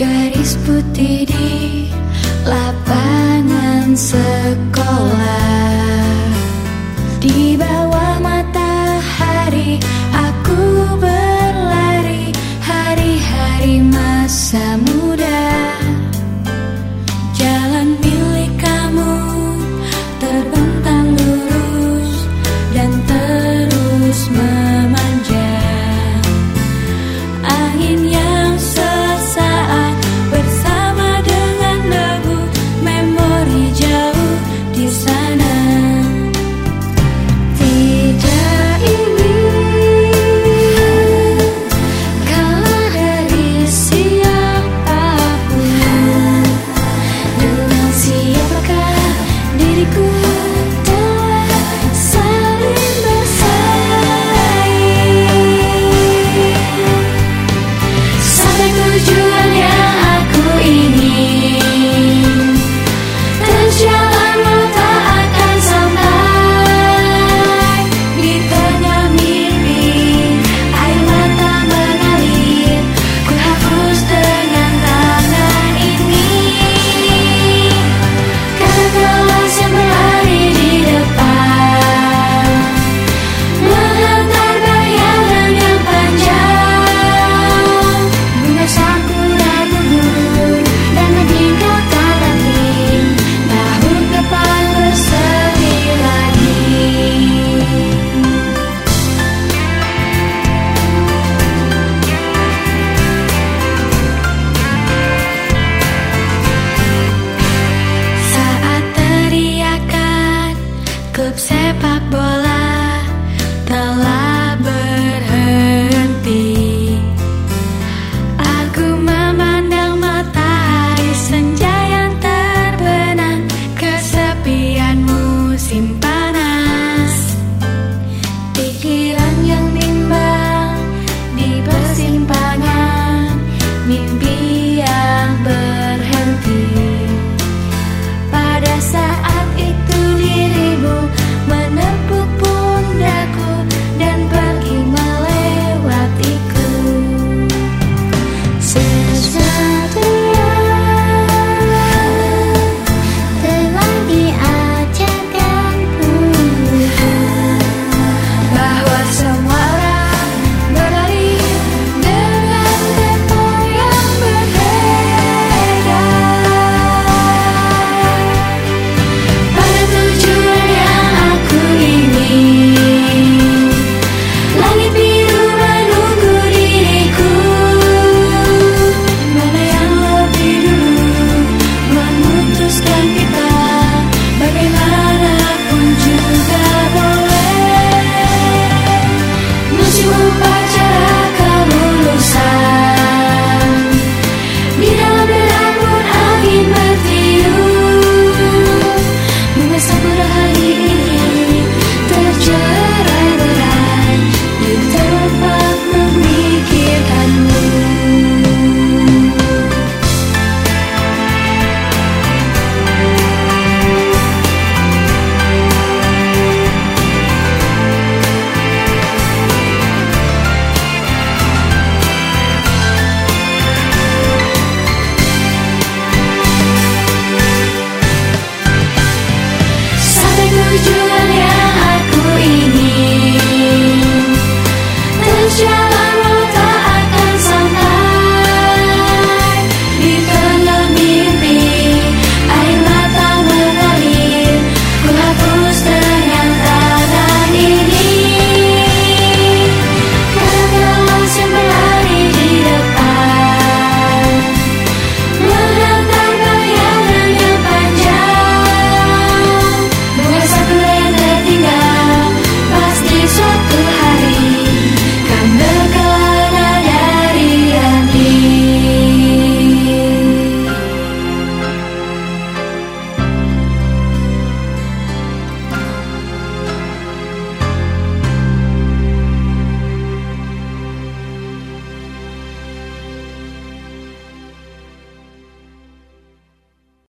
Garis putih di lapangan sekolah. Di bawah matahari aku berlari Hari-hari masa muda.